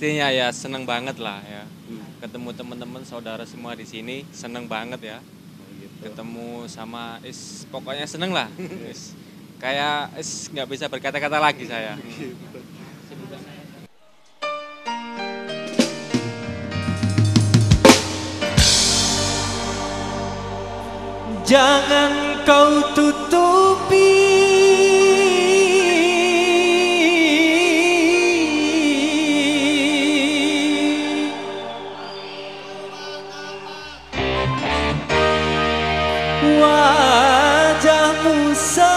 pastinya ya seneng banget lah ya hmm. ketemu teman-teman saudara semua di sini seneng banget ya oh, gitu. ketemu sama is pokoknya seneng lah is kayak is nggak bisa berkata-kata lagi saya. Iya, Jangan kau tutupi wajahmu sayang.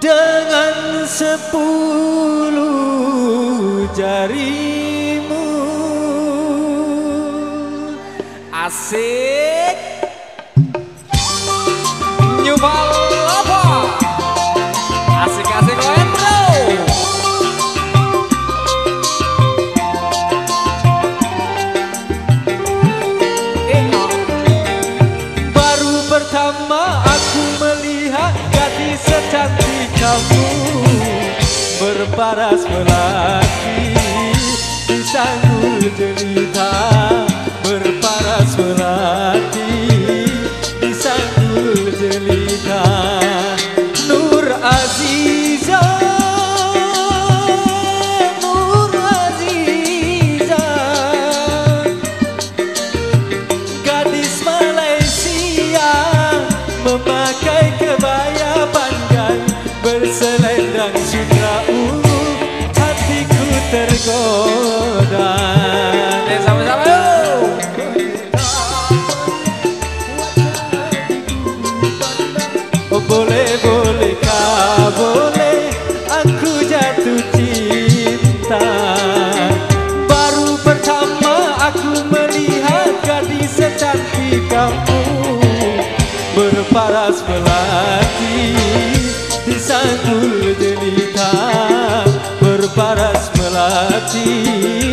Dengan sepuluh jarimu asik. hati kamu berparas melati di sanggul jelita berparas melati tergou ti.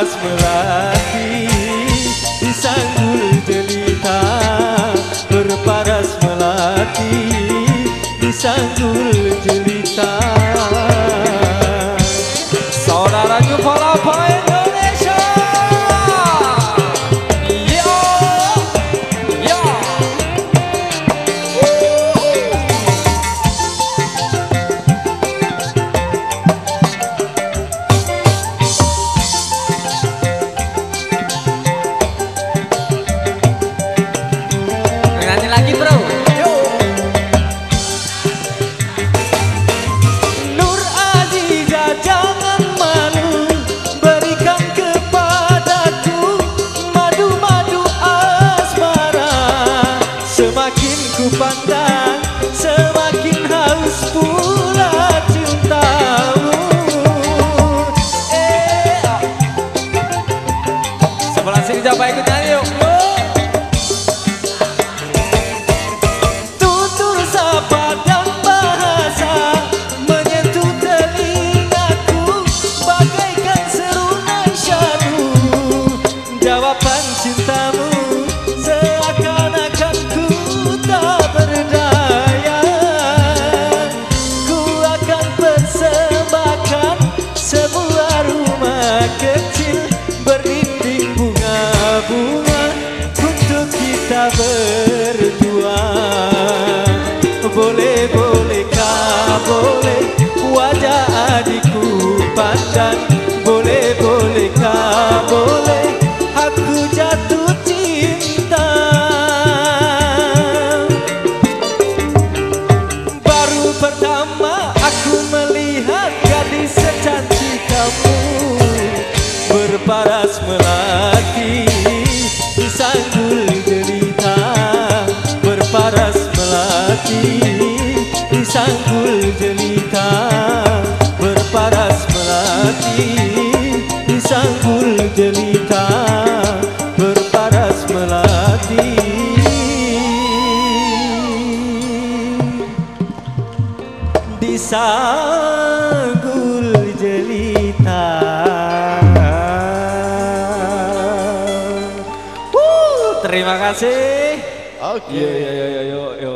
Mas melati disanggul jelita Berparas melati disanggul jelita. done. terima kasih. Oke. Okay. Yo yo yo yo yo.